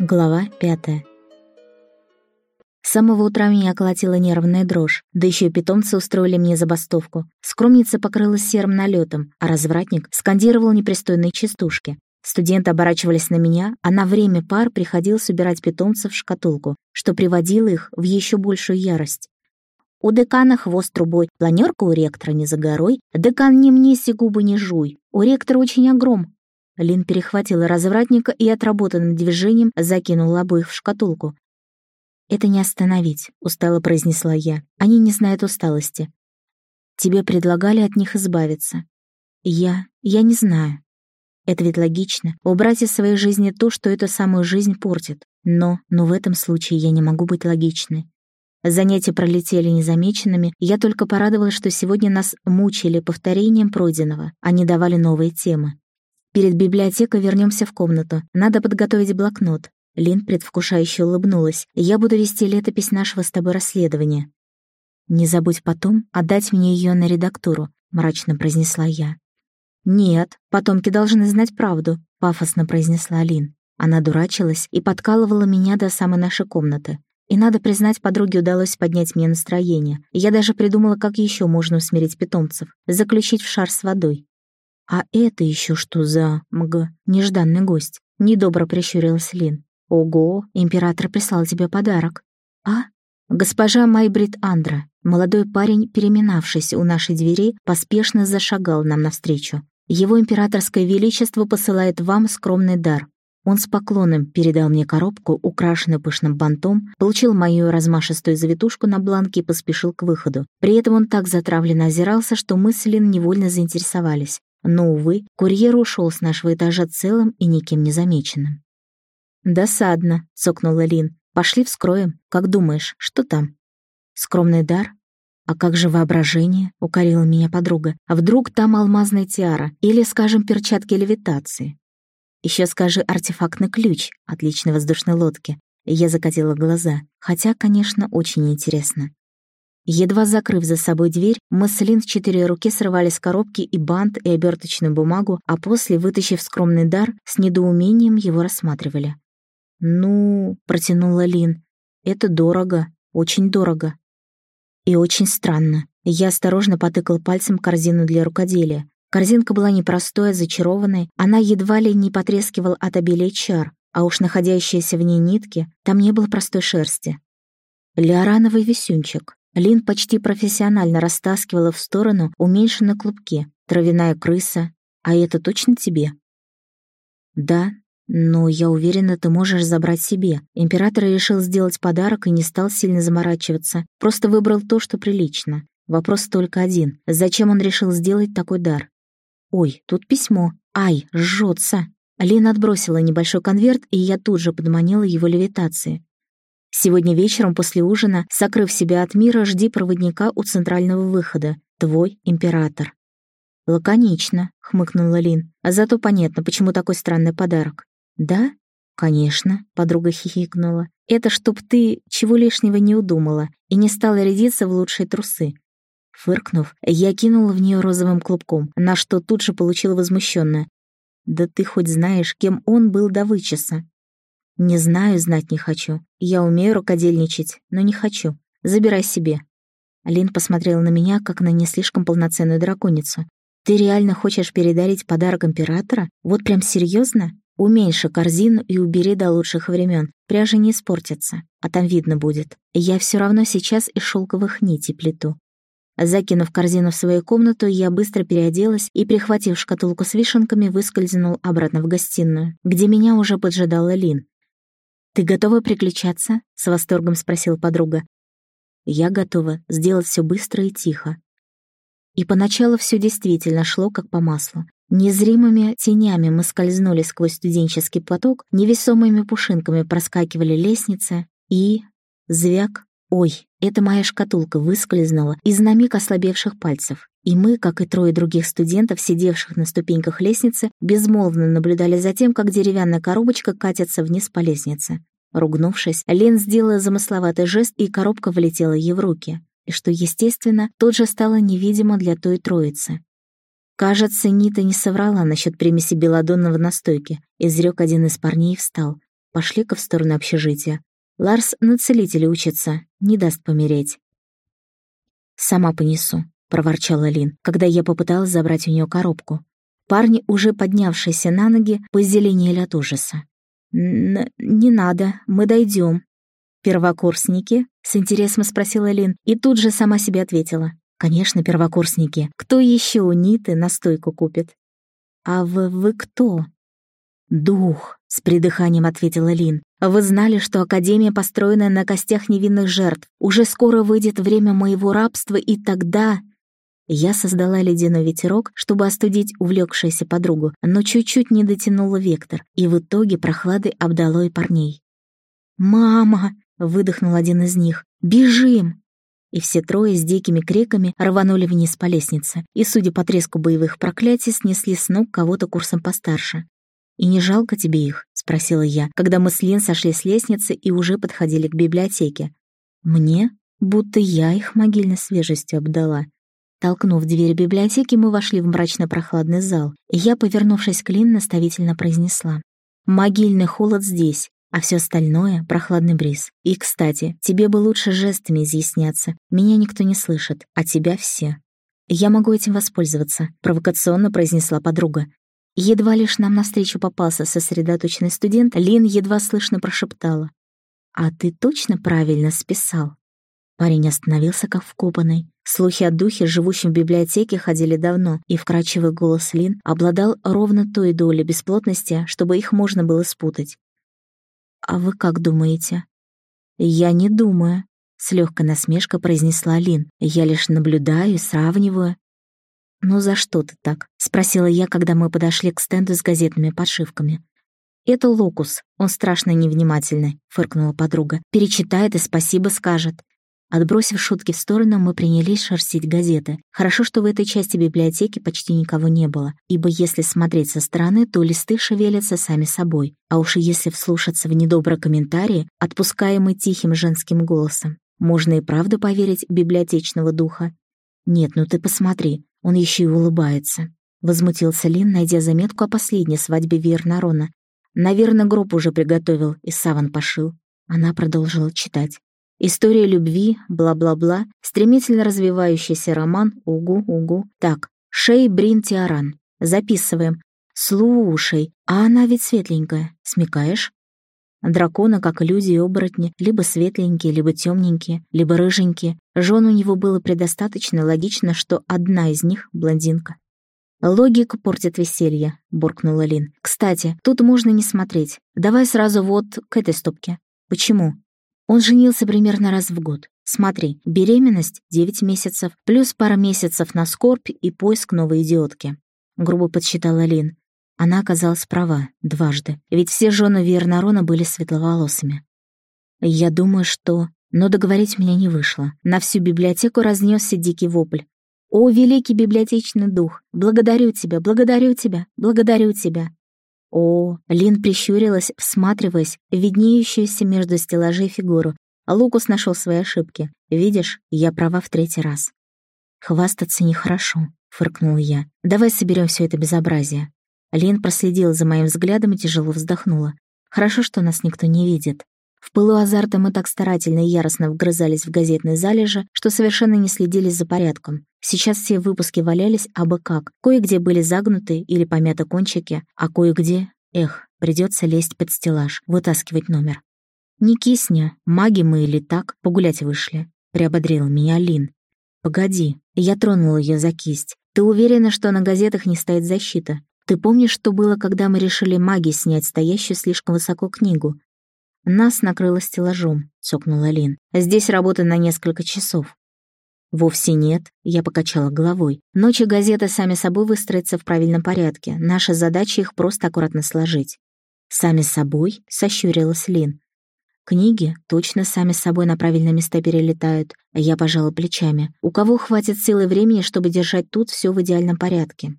Глава пятая. С самого утра меня колотила нервная дрожь, да еще и питомцы устроили мне забастовку. Скромница покрылась серым налетом, а развратник скандировал непристойные частушки. Студенты оборачивались на меня, а на время пар приходил собирать питомцев в шкатулку, что приводило их в еще большую ярость. У декана хвост трубой, планерка у ректора не за горой, декан не мнеси губы не жуй, у ректора очень огром, Лин перехватила развратника и отработанным движением закинула обоих в шкатулку. «Это не остановить», — устало произнесла я. «Они не знают усталости. Тебе предлагали от них избавиться. Я... я не знаю. Это ведь логично. Убрать из своей жизни то, что эту самую жизнь портит. Но... но в этом случае я не могу быть логичной. Занятия пролетели незамеченными, я только порадовалась, что сегодня нас мучили повторением пройденного, не давали новые темы. Перед библиотекой вернемся в комнату. Надо подготовить блокнот. Лин предвкушающе улыбнулась. Я буду вести летопись нашего с тобой расследования. Не забудь потом отдать мне ее на редактуру, мрачно произнесла я. Нет, потомки должны знать правду, пафосно произнесла Лин. Она дурачилась и подкалывала меня до самой нашей комнаты. И надо признать, подруге удалось поднять мне настроение. Я даже придумала, как еще можно усмирить питомцев. Заключить в шар с водой. «А это еще что за, мг, нежданный гость?» — недобро прищурилась Лин. «Ого, император прислал тебе подарок». «А?» Госпожа Майбрид Андра, молодой парень, переминавшийся у нашей двери, поспешно зашагал нам навстречу. Его императорское величество посылает вам скромный дар. Он с поклоном передал мне коробку, украшенную пышным бантом, получил мою размашистую завитушку на бланке и поспешил к выходу. При этом он так затравленно озирался, что мы с Лин невольно заинтересовались. Но, увы, курьер ушел с нашего этажа целым и никем не замеченным. «Досадно», — цокнула Лин. «Пошли вскроем. Как думаешь, что там?» «Скромный дар?» «А как же воображение?» — укорила меня подруга. «А вдруг там алмазная тиара? Или, скажем, перчатки левитации?» Еще скажи артефактный ключ отличной воздушной лодки. Я закатила глаза, хотя, конечно, очень интересно. Едва закрыв за собой дверь, мы с Лин в четыре руки срывали с коробки и бант, и оберточную бумагу, а после, вытащив скромный дар, с недоумением его рассматривали. «Ну...» — протянула Лин. «Это дорого, очень дорого». И очень странно. Я осторожно потыкал пальцем корзину для рукоделия. Корзинка была непростой, зачарованной, она едва ли не потрескивала от обилия чар, а уж находящиеся в ней нитки, там не было простой шерсти. Леорановый висюнчик. Лин почти профессионально растаскивала в сторону уменьшенные клубки. Травяная крыса. А это точно тебе? Да, но я уверена, ты можешь забрать себе. Император решил сделать подарок и не стал сильно заморачиваться. Просто выбрал то, что прилично. Вопрос только один. Зачем он решил сделать такой дар? Ой, тут письмо. Ай, жжется. Лин отбросила небольшой конверт, и я тут же подманила его левитации. Сегодня вечером после ужина, сокрыв себя от мира, жди проводника у центрального выхода. Твой император». «Лаконично», — хмыкнула Лин. «А зато понятно, почему такой странный подарок». «Да?» «Конечно», — подруга хихикнула. «Это чтоб ты чего лишнего не удумала и не стала рядиться в лучшие трусы». Фыркнув, я кинула в нее розовым клубком, на что тут же получила возмущенное. «Да ты хоть знаешь, кем он был до вычеса?» «Не знаю, знать не хочу. Я умею рукодельничать, но не хочу. Забирай себе». Лин посмотрела на меня, как на не слишком полноценную драконицу. «Ты реально хочешь передарить подарок императора? Вот прям серьезно? Уменьши корзину и убери до лучших времен. Пряжа не испортится, а там видно будет. Я все равно сейчас из шелковых нитей плету. Закинув корзину в свою комнату, я быстро переоделась и, прихватив шкатулку с вишенками, выскользнул обратно в гостиную, где меня уже поджидала Лин. «Ты готова приключаться?» — с восторгом спросила подруга. «Я готова сделать все быстро и тихо». И поначалу все действительно шло как по маслу. Незримыми тенями мы скользнули сквозь студенческий поток, невесомыми пушинками проскакивали лестницы и... Звяк. Ой, это моя шкатулка выскользнула из на миг ослабевших пальцев. И мы, как и трое других студентов, сидевших на ступеньках лестницы, безмолвно наблюдали за тем, как деревянная коробочка катится вниз по лестнице. Ругнувшись, Лен сделала замысловатый жест, и коробка влетела ей в руки. И что, естественно, тут же стало невидимо для той троицы. Кажется, Нита не соврала насчет примеси белодонного настойки, изрек один из парней и встал. Пошли-ка в сторону общежития. Ларс на целителе учится, не даст помереть. «Сама понесу», — проворчала Лин, когда я попыталась забрать у нее коробку. Парни, уже поднявшиеся на ноги, позеленели от ужаса. «Не надо, мы дойдем. «Первокурсники?» — с интересом спросила Лин, и тут же сама себе ответила. «Конечно, первокурсники. Кто еще у Ниты настойку купит?» «А вы, вы кто?» «Дух», — с придыханием ответила Лин. «Вы знали, что Академия построена на костях невинных жертв. Уже скоро выйдет время моего рабства, и тогда...» Я создала ледяной ветерок, чтобы остудить увлекшуюся подругу, но чуть-чуть не дотянула вектор, и в итоге прохладой обдало и парней. «Мама!» — выдохнул один из них. «Бежим!» И все трое с дикими криками рванули вниз по лестнице, и, судя по треску боевых проклятий, снесли с ног кого-то курсом постарше. «И не жалко тебе их?» — спросила я, когда мы с Лин сошли с лестницы и уже подходили к библиотеке. «Мне? Будто я их могильной свежестью обдала». Толкнув дверь библиотеки, мы вошли в мрачно-прохладный зал, и я, повернувшись к Лин, наставительно произнесла. «Могильный холод здесь, а все остальное — прохладный бриз. И, кстати, тебе бы лучше жестами изъясняться. Меня никто не слышит, а тебя все. Я могу этим воспользоваться, провокационно произнесла подруга. Едва лишь нам навстречу попался сосредоточенный студент, Лин едва слышно прошептала. «А ты точно правильно списал?» Парень остановился как вкопанный. Слухи о духе, живущем в библиотеке, ходили давно, и вкрадчивый голос Лин обладал ровно той долей бесплотности, чтобы их можно было спутать. «А вы как думаете?» «Я не думаю», — с легкой насмешкой произнесла Лин. «Я лишь наблюдаю и сравниваю». «Ну за что ты так?» — спросила я, когда мы подошли к стенду с газетными подшивками. «Это Локус, он страшно невнимательный», — фыркнула подруга. «Перечитает и спасибо скажет. Отбросив шутки в сторону, мы принялись шерстить газеты. Хорошо, что в этой части библиотеки почти никого не было, ибо если смотреть со стороны, то листы шевелятся сами собой. А уж если вслушаться в недобрые комментарии, отпускаемые тихим женским голосом, можно и правда поверить библиотечного духа. «Нет, ну ты посмотри, он еще и улыбается», — возмутился Лин, найдя заметку о последней свадьбе Вернарона. «Наверное, гроб уже приготовил и саван пошил». Она продолжила читать. История любви, бла-бла-бла, стремительно развивающийся роман, угу-угу. Так, Шей Брин Тиаран. Записываем. Слушай, а она ведь светленькая, смекаешь? Дракона, как люди и оборотни, либо светленькие, либо темненькие, либо рыженькие. Жен у него было предостаточно логично, что одна из них — блондинка. «Логика портит веселье», — буркнула Лин. «Кстати, тут можно не смотреть. Давай сразу вот к этой стопке. Почему? Он женился примерно раз в год. Смотри, беременность — 9 месяцев, плюс пара месяцев на скорбь и поиск новой идиотки. Грубо подсчитала Лин. Она оказалась права, дважды, ведь все жены Вернарона были светловолосыми. Я думаю, что... Но договорить меня не вышло. На всю библиотеку разнесся дикий вопль. «О, великий библиотечный дух! Благодарю тебя, благодарю тебя, благодарю тебя!» О, Лин прищурилась, всматриваясь в виднеющуюся между стеллажей фигуру. А Лукус нашел свои ошибки. Видишь, я права в третий раз. Хвастаться нехорошо, фыркнула я. Давай соберем все это безобразие. Лин проследила за моим взглядом и тяжело вздохнула. Хорошо, что нас никто не видит. В пылу азарта мы так старательно и яростно вгрызались в газетной залежи, что совершенно не следили за порядком. Сейчас все выпуски валялись абы как. Кое-где были загнуты или помяты кончики, а кое-где... Эх, придется лезть под стеллаж, вытаскивать номер. «Не кисня, маги мы или так, погулять вышли», — приободрила меня Лин. «Погоди», — я тронула ее за кисть. «Ты уверена, что на газетах не стоит защита? Ты помнишь, что было, когда мы решили маги снять стоящую слишком высоко книгу? «Нас накрыло стеллажом», — цокнула Лин. «Здесь работа на несколько часов». «Вовсе нет», — я покачала головой. «Ночи газеты сами собой выстроятся в правильном порядке. Наша задача их просто аккуратно сложить». «Сами собой?» — сощурилась Лин. «Книги точно сами собой на правильные места перелетают», — я пожала плечами. «У кого хватит силы и времени, чтобы держать тут все в идеальном порядке?»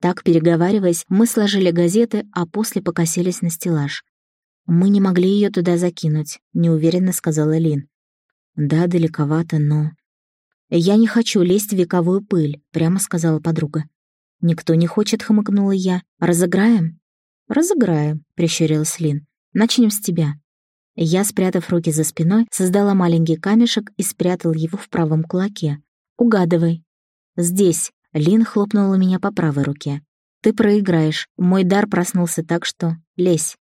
Так, переговариваясь, мы сложили газеты, а после покосились на стеллаж. «Мы не могли ее туда закинуть», — неуверенно сказала Лин. «Да, далековато, но...» «Я не хочу лезть в вековую пыль», — прямо сказала подруга. «Никто не хочет», — хмыкнула я. «Разыграем?» «Разыграем», — прищурилась Лин. Начнем с тебя». Я, спрятав руки за спиной, создала маленький камешек и спрятал его в правом кулаке. «Угадывай». «Здесь», — Лин хлопнула меня по правой руке. «Ты проиграешь. Мой дар проснулся так, что... Лезь».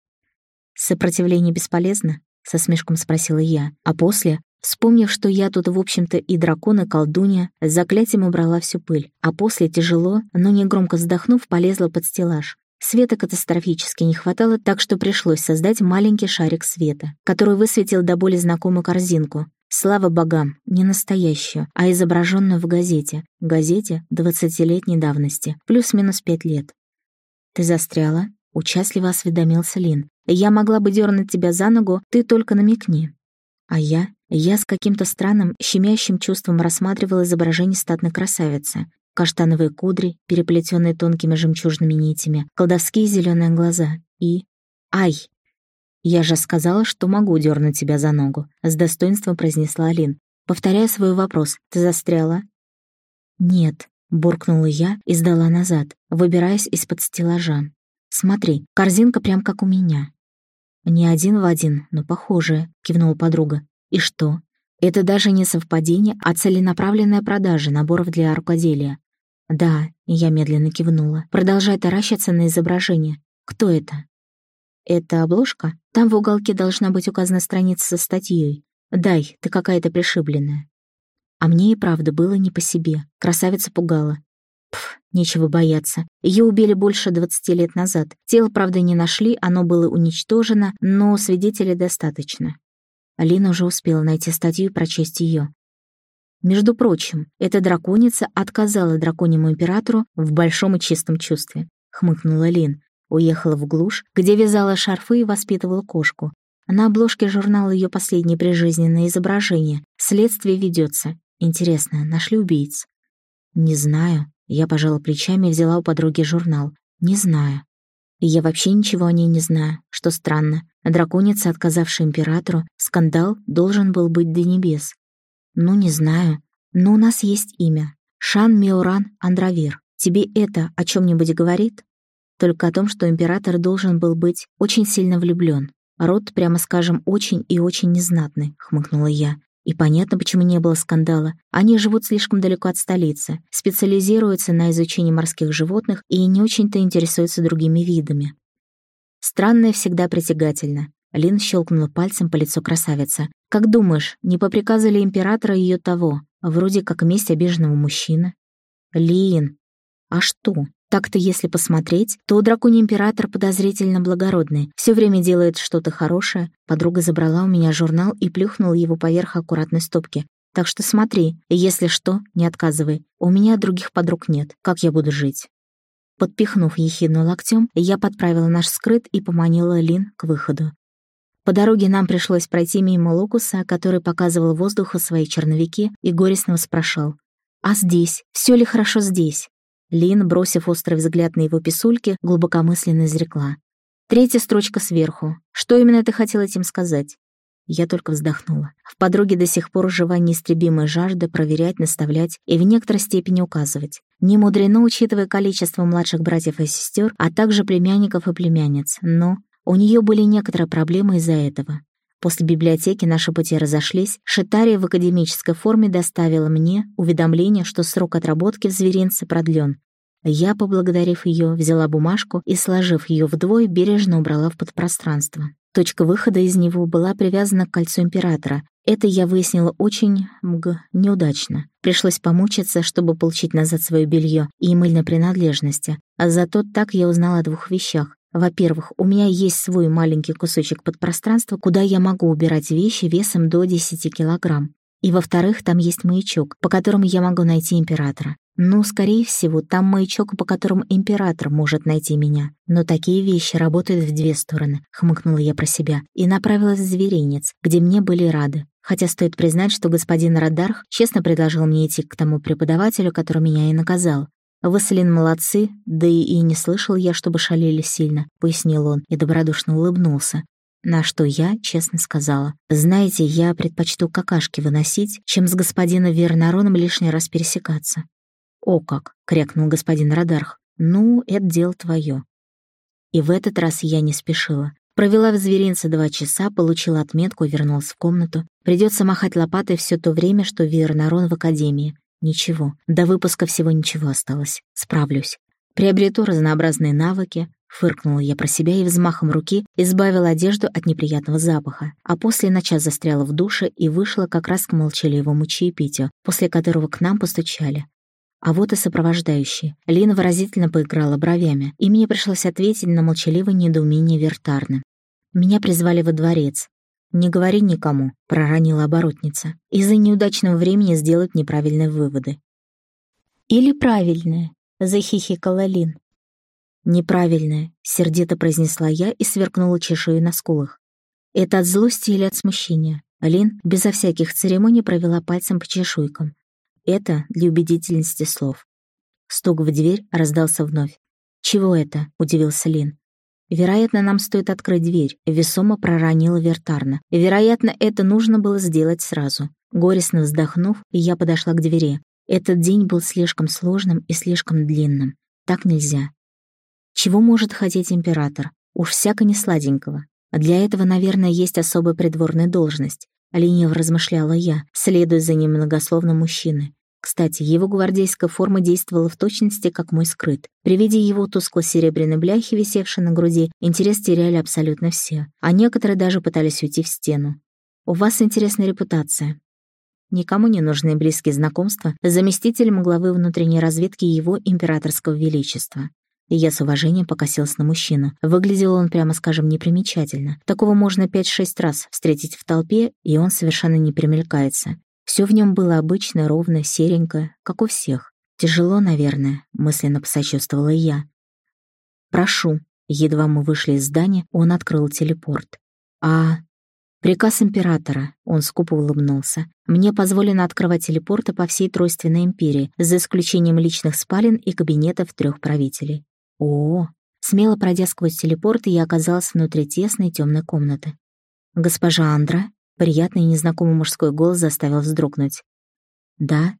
«Сопротивление бесполезно?» — со смешком спросила я. А после, вспомнив, что я тут, в общем-то, и дракон, и колдунья, с заклятием убрала всю пыль. А после, тяжело, но не громко вздохнув, полезла под стеллаж. Света катастрофически не хватало, так что пришлось создать маленький шарик света, который высветил до боли знакомую корзинку. Слава богам, не настоящую, а изображенную в газете. Газете двадцатилетней давности, плюс-минус пять лет. «Ты застряла?» — участливо осведомился Лин. «Я могла бы дернуть тебя за ногу, ты только намекни». А я? Я с каким-то странным, щемящим чувством рассматривала изображение статной красавицы каштановые кудри, переплетенные тонкими жемчужными нитями, колдовские зеленые глаза и... Ай! Я же сказала, что могу дернуть тебя за ногу, с достоинством произнесла Алин. Повторяя свой вопрос, ты застряла? Нет, буркнула я и сдала назад, выбираясь из-под стеллажа. Смотри, корзинка прям как у меня. Не один в один, но похожая, кивнула подруга. И что? Это даже не совпадение, а целенаправленная продажа наборов для рукоделия. «Да», — я медленно кивнула, продолжая таращиться на изображение. «Кто это?» «Это обложка? Там в уголке должна быть указана страница со статьей. Дай, ты какая-то пришибленная». А мне и правда было не по себе. Красавица пугала. Пф, нечего бояться. Ее убили больше двадцати лет назад. Тело, правда, не нашли, оно было уничтожено, но свидетелей достаточно. Алина уже успела найти статью и прочесть ее. Между прочим, эта драконица отказала драконьему императору в большом и чистом чувстве. Хмыкнула Лин. Уехала в глушь, где вязала шарфы и воспитывала кошку. На обложке журнала ее последнее прижизненное изображение. Следствие ведется. Интересно, нашли убийц? Не знаю. Я пожала плечами и взяла у подруги журнал. Не знаю. Я вообще ничего о ней не знаю, что странно. Драконица, отказавшая императору, скандал должен был быть до небес. «Ну, не знаю. Но у нас есть имя. Шан Миоран Андравир. Тебе это о чем-нибудь говорит?» Только о том, что император должен был быть очень сильно влюблен. Род, прямо скажем, очень и очень незнатный, хмыкнула я. И понятно, почему не было скандала. Они живут слишком далеко от столицы, специализируются на изучении морских животных и не очень-то интересуются другими видами. Странное всегда притягательно. Лин щелкнула пальцем по лицу красавицы. «Как думаешь, не по приказу ли императора ее того? Вроде как месть обиженного мужчины?» «Лин, а что? Так-то, если посмотреть, то драконий император подозрительно благородный, все время делает что-то хорошее. Подруга забрала у меня журнал и плюхнула его поверх аккуратной стопки. Так что смотри, если что, не отказывай. У меня других подруг нет. Как я буду жить?» Подпихнув ехидну локтем, я подправила наш скрыт и поманила Лин к выходу. По дороге нам пришлось пройти мимо Локуса, который показывал воздуху свои черновики и горестно воспрошал. «А здесь? Все ли хорошо здесь?» Лин, бросив острый взгляд на его писульки, глубокомысленно изрекла. «Третья строчка сверху. Что именно ты хотел этим сказать?» Я только вздохнула. В подруге до сих пор жива неистребимая жажда проверять, наставлять и в некоторой степени указывать. Не мудрено, учитывая количество младших братьев и сестер, а также племянников и племянниц, но у нее были некоторые проблемы из-за этого. После библиотеки наши пути разошлись, Шитария в академической форме доставила мне уведомление, что срок отработки в зверинце продлен. Я, поблагодарив ее, взяла бумажку и, сложив ее вдвое, бережно убрала в подпространство. Точка выхода из него была привязана к кольцу императора. Это я выяснила очень, мг, неудачно. Пришлось помучиться, чтобы получить назад свое белье и мыльные принадлежности. А зато так я узнала о двух вещах. Во-первых, у меня есть свой маленький кусочек подпространства, куда я могу убирать вещи весом до 10 килограмм. И во-вторых, там есть маячок, по которому я могу найти императора. Ну, скорее всего, там маячок, по которому император может найти меня. Но такие вещи работают в две стороны, хмыкнула я про себя, и направилась в зверинец, где мне были рады. Хотя стоит признать, что господин Радарх честно предложил мне идти к тому преподавателю, который меня и наказал. «Василин молодцы, да и, не слышал я, чтобы шалили сильно», — пояснил он и добродушно улыбнулся. На что я честно сказала. «Знаете, я предпочту какашки выносить, чем с господином Вернароном лишний раз пересекаться». «О как!» — крякнул господин Радарх. «Ну, это дело твое». И в этот раз я не спешила. Провела в зверинце два часа, получила отметку вернулась в комнату. Придется махать лопатой все то время, что Вернарон в академии. Ничего, до выпуска всего ничего осталось. Справлюсь. Приобрету разнообразные навыки, Фыркнула я про себя и взмахом руки избавила одежду от неприятного запаха, а после на час застряла в душе и вышла как раз к молчаливому чаепитию, после которого к нам постучали. А вот и сопровождающие. Лина выразительно поиграла бровями, и мне пришлось ответить на молчаливое недоумение Вертарны. Меня призвали во дворец. «Не говори никому», — проронила оборотница. «Из-за неудачного времени сделать неправильные выводы». «Или правильные», — захихикала Лин. «Неправильное», — сердито произнесла я и сверкнула чешую на скулах. «Это от злости или от смущения?» Лин безо всяких церемоний провела пальцем по чешуйкам. Это для убедительности слов. Стук в дверь раздался вновь. «Чего это?» — удивился Лин. «Вероятно, нам стоит открыть дверь», — весомо проронила Вертарна. «Вероятно, это нужно было сделать сразу». Горестно вздохнув, я подошла к двери. Этот день был слишком сложным и слишком длинным. Так нельзя. Чего может хотеть император? Уж всяко не сладенького. Для этого, наверное, есть особая придворная должность. Лениво размышляла я, следуя за ним многословно мужчины. Кстати, его гвардейская форма действовала в точности, как мой скрыт. При виде его тускло-серебряной бляхи, висевшей на груди, интерес теряли абсолютно все, а некоторые даже пытались уйти в стену. «У вас интересная репутация», Никому не нужны близкие знакомства с заместителем главы внутренней разведки его императорского величества. Я с уважением покосился на мужчину. Выглядел он, прямо скажем, непримечательно. Такого можно пять-шесть раз встретить в толпе, и он совершенно не примелькается. Все в нем было обычно, ровно, серенькое, как у всех. Тяжело, наверное, мысленно посочувствовала я. «Прошу». Едва мы вышли из здания, он открыл телепорт. «А...» «Приказ императора», — он скупо улыбнулся. «Мне позволено открывать телепорты по всей Тройственной империи, за исключением личных спален и кабинетов трех правителей. О, смело пройдя сквозь телепорт, я оказалась внутри тесной темной комнаты. «Госпожа Андра?» Приятный незнакомый мужской голос заставил вздрогнуть. «Да?»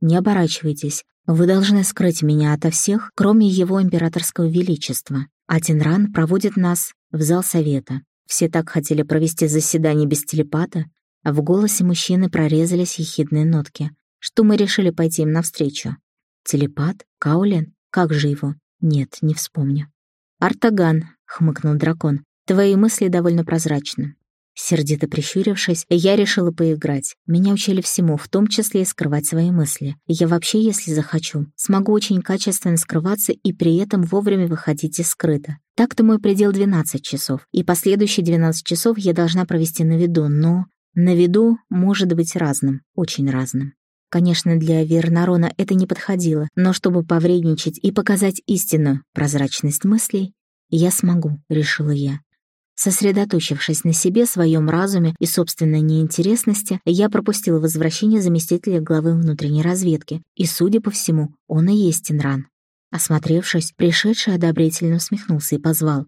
«Не оборачивайтесь. Вы должны скрыть меня ото всех, кроме его императорского величества. А Тинран проводит нас в зал совета. Все так хотели провести заседание без телепата, а в голосе мужчины прорезались ехидные нотки. Что мы решили пойти им навстречу? Телепат? Каулин? Как же его? Нет, не вспомню. «Артаган», — хмыкнул дракон, — «твои мысли довольно прозрачны». Сердито прищурившись, я решила поиграть. Меня учили всему, в том числе и скрывать свои мысли. Я вообще, если захочу, смогу очень качественно скрываться и при этом вовремя выходить из скрыта. Так-то мой предел 12 часов, и последующие 12 часов я должна провести на виду, но... На виду может быть разным, очень разным. Конечно, для Вернарона это не подходило, но чтобы повредничать и показать истинную прозрачность мыслей, я смогу, решила я. Сосредоточившись на себе, своем разуме и собственной неинтересности, я пропустила возвращение заместителя главы внутренней разведки, и, судя по всему, он и есть Инран. Осмотревшись, пришедший одобрительно усмехнулся и позвал.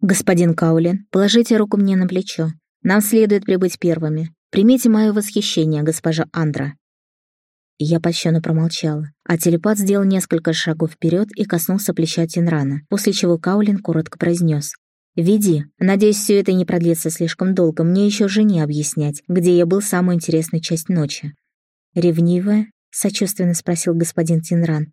«Господин Каулин, положите руку мне на плечо. Нам следует прибыть первыми. Примите мое восхищение, госпожа Андра». Я польщенно промолчала, а телепат сделал несколько шагов вперед и коснулся плеча Тинрана, после чего Каулин коротко произнес. «Веди. Надеюсь, все это не продлится слишком долго. Мне еще жене объяснять, где я был самую интересную часть ночи». «Ревнивая?» — сочувственно спросил господин Тинран.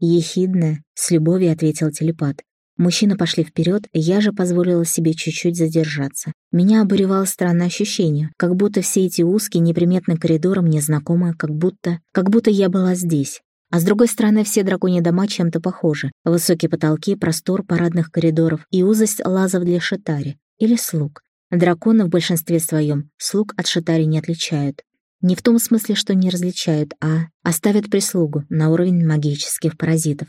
«Ехидная», — с любовью ответил телепат. Мужчины пошли вперед, я же позволила себе чуть-чуть задержаться. Меня обуревало странное ощущение, как будто все эти узкие, неприметные коридоры мне знакомы, как будто... как будто я была здесь. А с другой стороны, все драконьи дома чем-то похожи. Высокие потолки, простор парадных коридоров и узость лазов для шитари. Или слуг. Драконы в большинстве своем слуг от шитари не отличают. Не в том смысле, что не различают, а оставят прислугу на уровень магических паразитов.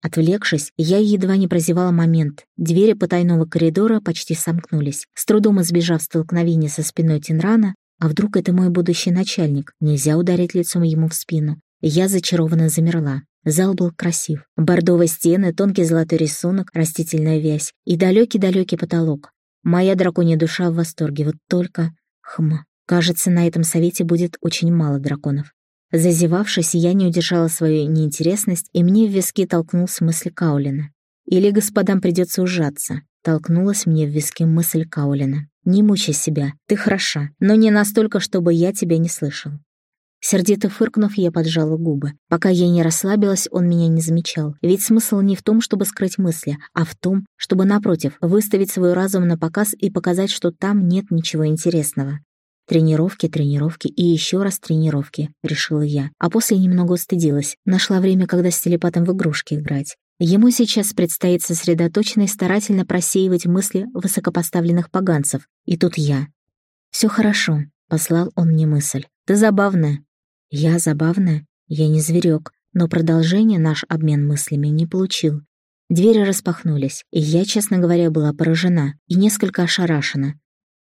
Отвлекшись, я едва не прозевала момент. Двери потайного коридора почти сомкнулись. С трудом избежав столкновения со спиной Тинрана, а вдруг это мой будущий начальник, нельзя ударить лицом ему в спину. Я зачарованно замерла. Зал был красив. Бордовые стены, тонкий золотой рисунок, растительная вязь и далекий-далекий потолок. Моя драконья душа в восторге, вот только... Хм, кажется, на этом совете будет очень мало драконов. Зазевавшись, я не удержала свою неинтересность, и мне в виски толкнулся мысль Каулина. Или господам придется ужаться. Толкнулась мне в виски мысль Каулина. «Не мучай себя, ты хороша, но не настолько, чтобы я тебя не слышал». Сердито фыркнув, я поджала губы. Пока я не расслабилась, он меня не замечал. Ведь смысл не в том, чтобы скрыть мысли, а в том, чтобы, напротив, выставить свой разум на показ и показать, что там нет ничего интересного. Тренировки, тренировки и еще раз тренировки, решила я. А после немного устыдилась. Нашла время, когда с телепатом в игрушки играть. Ему сейчас предстоит сосредоточенно и старательно просеивать мысли высокопоставленных поганцев. И тут я. «Все хорошо», — послал он мне мысль. «Ты забавная». Я забавная? Я не зверек. Но продолжение наш обмен мыслями не получил. Двери распахнулись, и я, честно говоря, была поражена и несколько ошарашена.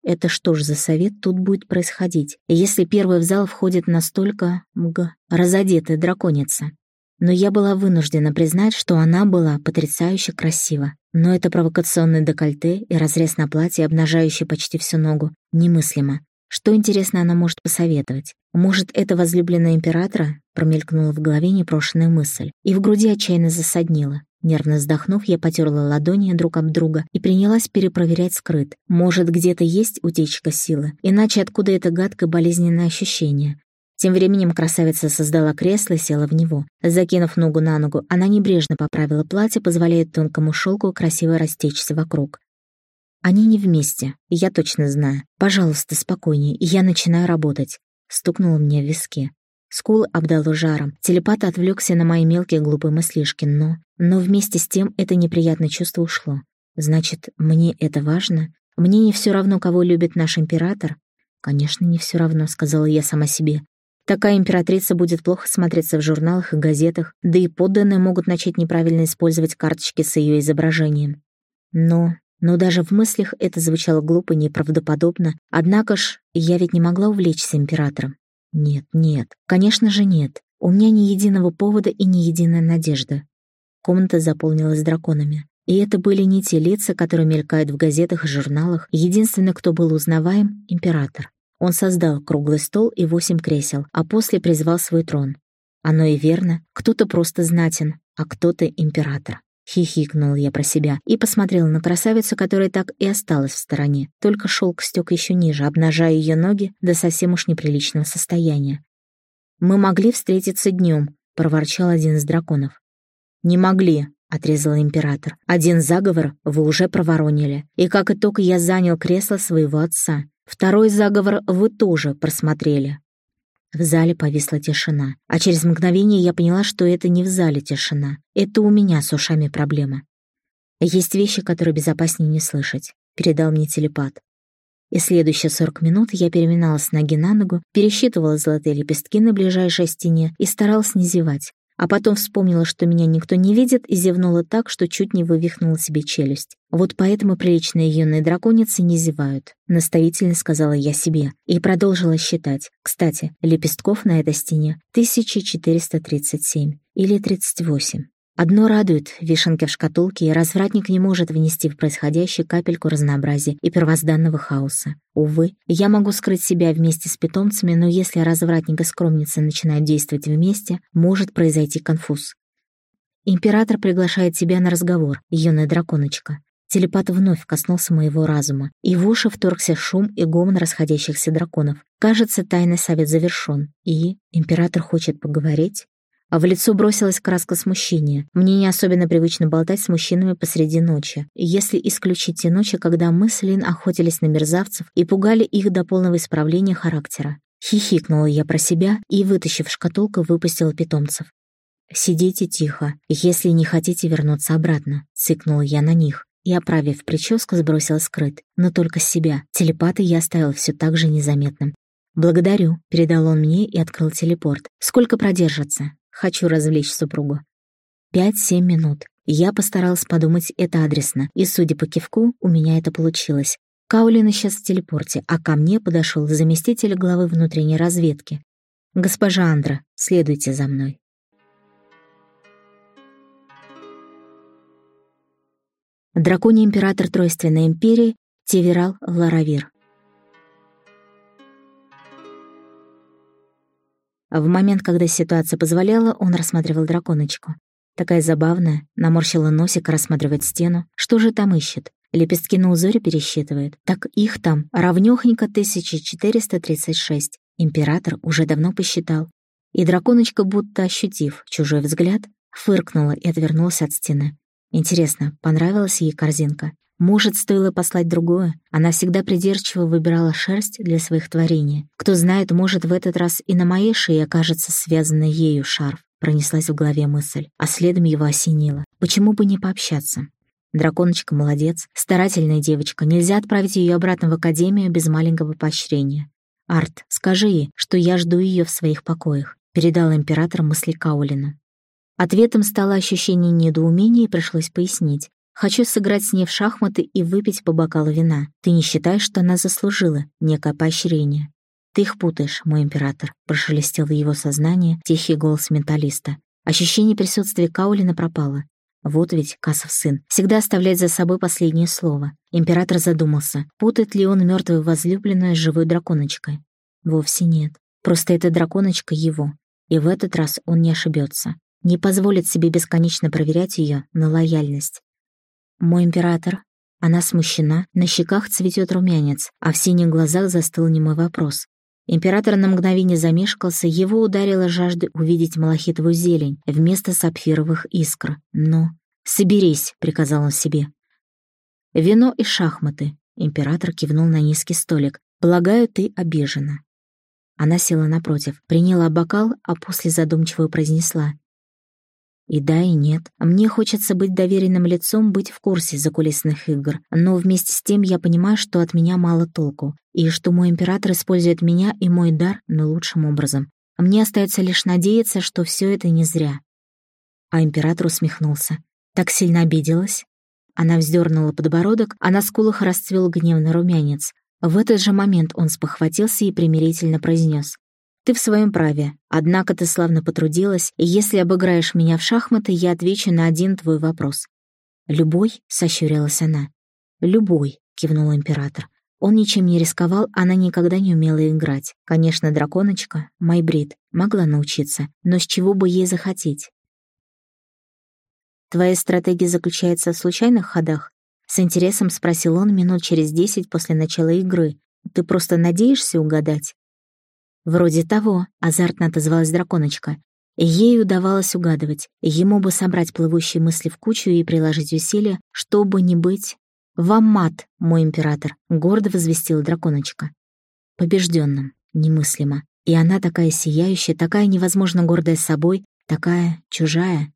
Это что ж за совет тут будет происходить, если первый в зал входит настолько, мг, разодетая драконица? но я была вынуждена признать, что она была потрясающе красива. Но это провокационное декольте и разрез на платье, обнажающий почти всю ногу, немыслимо. Что, интересно, она может посоветовать? Может, это возлюбленная императора? Промелькнула в голове непрошенная мысль, и в груди отчаянно засаднила. Нервно вздохнув, я потерла ладони друг об друга и принялась перепроверять скрыт. Может, где-то есть утечка силы? Иначе откуда это гадкое болезненное ощущение? Тем временем красавица создала кресло и села в него. Закинув ногу на ногу, она небрежно поправила платье, позволяя тонкому шелку красиво растечься вокруг. Они не вместе, я точно знаю. Пожалуйста, спокойнее, я начинаю работать. Стукнуло мне в виске. Скулы обдало жаром. Телепат отвлекся на мои мелкие глупые мыслишки, но... Но вместе с тем это неприятное чувство ушло. Значит, мне это важно? Мне не все равно, кого любит наш император? Конечно, не все равно, сказала я сама себе. Такая императрица будет плохо смотреться в журналах и газетах, да и подданные могут начать неправильно использовать карточки с ее изображением. Но, но даже в мыслях это звучало глупо и неправдоподобно, однако ж я ведь не могла увлечься императором. Нет, нет, конечно же нет. У меня ни единого повода и ни единой надежды. Комната заполнилась драконами. И это были не те лица, которые мелькают в газетах и журналах. Единственный, кто был узнаваем — император. Он создал круглый стол и восемь кресел, а после призвал свой трон. Оно и верно, кто-то просто знатен, а кто-то император. Хихикнул я про себя и посмотрел на красавицу, которая так и осталась в стороне, только шелк стек еще ниже, обнажая ее ноги до совсем уж неприличного состояния. «Мы могли встретиться днем», — проворчал один из драконов. «Не могли», — отрезал император. «Один заговор вы уже проворонили, и как итог я занял кресло своего отца. Второй заговор вы тоже просмотрели». В зале повисла тишина, а через мгновение я поняла, что это не в зале тишина. Это у меня с ушами проблема. «Есть вещи, которые безопаснее не слышать», — передал мне телепат. И следующие сорок минут я переминалась ноги на ногу, пересчитывала золотые лепестки на ближайшей стене и старалась не зевать. А потом вспомнила, что меня никто не видит, и зевнула так, что чуть не вывихнула себе челюсть. Вот поэтому приличные юные драконицы не зевают, наставительно сказала я себе, и продолжила считать. Кстати, лепестков на этой стене 1437 или 38. Одно радует — вишенки в шкатулке, и развратник не может внести в происходящее капельку разнообразия и первозданного хаоса. Увы, я могу скрыть себя вместе с питомцами, но если развратник и скромница начинают действовать вместе, может произойти конфуз. Император приглашает тебя на разговор, юная драконочка. Телепат вновь коснулся моего разума, и в уши вторгся шум и гомон расходящихся драконов. Кажется, тайный совет завершен, и император хочет поговорить. А в лицо бросилась краска смущения. Мне не особенно привычно болтать с мужчинами посреди ночи. Если исключить те ночи, когда мы с Лин охотились на мерзавцев и пугали их до полного исправления характера. Хихикнула я про себя и, вытащив шкатулку, выпустила питомцев. «Сидите тихо, если не хотите вернуться обратно», — цыкнула я на них. И, оправив прическу, сбросила скрыт, но только себя. Телепаты я оставила все так же незаметным. «Благодарю», — передал он мне и открыл телепорт. «Сколько продержится?» Хочу развлечь супругу. Пять-семь минут. Я постаралась подумать это адресно, и, судя по кивку, у меня это получилось. Каулин исчез в телепорте, а ко мне подошел заместитель главы внутренней разведки. «Госпожа Андра, следуйте за мной». Драконий император Тройственной империи Теверал Ларавир. В момент, когда ситуация позволяла, он рассматривал драконочку. Такая забавная, наморщила носик, рассматривает стену. Что же там ищет? Лепестки на узоре пересчитывает. Так их там равнёхонько 1436. Император уже давно посчитал. И драконочка, будто ощутив чужой взгляд, фыркнула и отвернулась от стены. Интересно, понравилась ей корзинка? Может, стоило послать другое? Она всегда придирчиво выбирала шерсть для своих творений. Кто знает, может, в этот раз и на моей шее окажется связанный ею шарф. Пронеслась в голове мысль, а следом его осенило. Почему бы не пообщаться? Драконочка молодец, старательная девочка, нельзя отправить ее обратно в академию без маленького поощрения. «Арт, скажи ей, что я жду ее в своих покоях», — передал император мысли Каулина. Ответом стало ощущение недоумения и пришлось пояснить. Хочу сыграть с ней в шахматы и выпить по бокалу вина. Ты не считаешь, что она заслужила некое поощрение? Ты их путаешь, мой император, прошелестел его сознание тихий голос менталиста. Ощущение присутствия Каулина пропало. Вот ведь Касов сын всегда оставляет за собой последнее слово. Император задумался, путает ли он мертвую возлюбленную с живой драконочкой. Вовсе нет. Просто эта драконочка его. И в этот раз он не ошибется. Не позволит себе бесконечно проверять ее на лояльность. «Мой император». Она смущена, на щеках цветет румянец, а в синих глазах застыл немой вопрос. Император на мгновение замешкался, его ударила жажда увидеть малахитовую зелень вместо сапфировых искр. Но «Соберись», — приказал он себе. «Вино и шахматы», — император кивнул на низкий столик. «Полагаю, ты обижена». Она села напротив, приняла бокал, а после задумчиво произнесла. И да, и нет. Мне хочется быть доверенным лицом, быть в курсе закулисных игр. Но вместе с тем я понимаю, что от меня мало толку. И что мой император использует меня и мой дар наилучшим образом. Мне остается лишь надеяться, что все это не зря. А император усмехнулся. Так сильно обиделась. Она вздернула подбородок, а на скулах расцвел гневный румянец. В этот же момент он спохватился и примирительно произнес: ты в своем праве, однако ты славно потрудилась, и если обыграешь меня в шахматы, я отвечу на один твой вопрос». «Любой?» — сощурилась она. «Любой», — кивнул император. Он ничем не рисковал, она никогда не умела играть. Конечно, драконочка, Майбрид, могла научиться, но с чего бы ей захотеть? «Твоя стратегия заключается в случайных ходах?» С интересом спросил он минут через десять после начала игры. «Ты просто надеешься угадать?» «Вроде того», — азартно отозвалась драконочка. Ей удавалось угадывать, ему бы собрать плывущие мысли в кучу и приложить усилия, чтобы не быть... «Вам мат, мой император», — гордо возвестила драконочка. Побежденным, немыслимо. И она такая сияющая, такая невозможно гордая собой, такая чужая.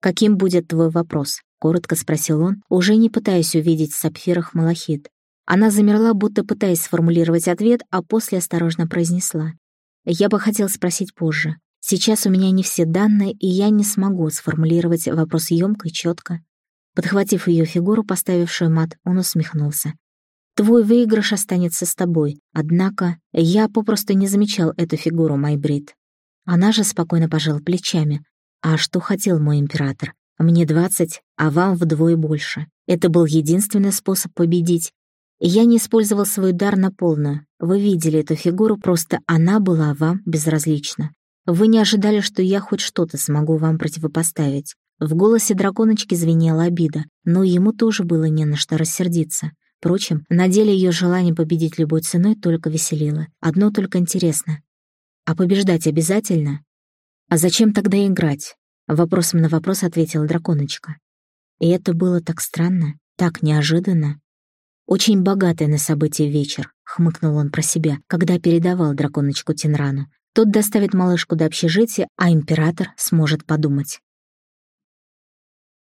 «Каким будет твой вопрос?» — коротко спросил он, уже не пытаясь увидеть в сапфирах малахит. Она замерла, будто пытаясь сформулировать ответ, а после осторожно произнесла. Я бы хотел спросить позже. Сейчас у меня не все данные, и я не смогу сформулировать вопрос ёмко и чётко. Подхватив её фигуру, поставившую мат, он усмехнулся. «Твой выигрыш останется с тобой, однако я попросту не замечал эту фигуру, Майбрид». Она же спокойно пожала плечами. «А что хотел мой император? Мне двадцать, а вам вдвое больше. Это был единственный способ победить, я не использовал свой дар на полную. Вы видели эту фигуру, просто она была вам безразлична. Вы не ожидали, что я хоть что-то смогу вам противопоставить. В голосе драконочки звенела обида, но ему тоже было не на что рассердиться. Впрочем, на деле ее желание победить любой ценой только веселило. Одно только интересно. А побеждать обязательно? А зачем тогда играть? Вопросом на вопрос ответила драконочка. И это было так странно, так неожиданно. «Очень богатый на события вечер», — хмыкнул он про себя, когда передавал драконочку Тинрану. Тот доставит малышку до общежития, а император сможет подумать.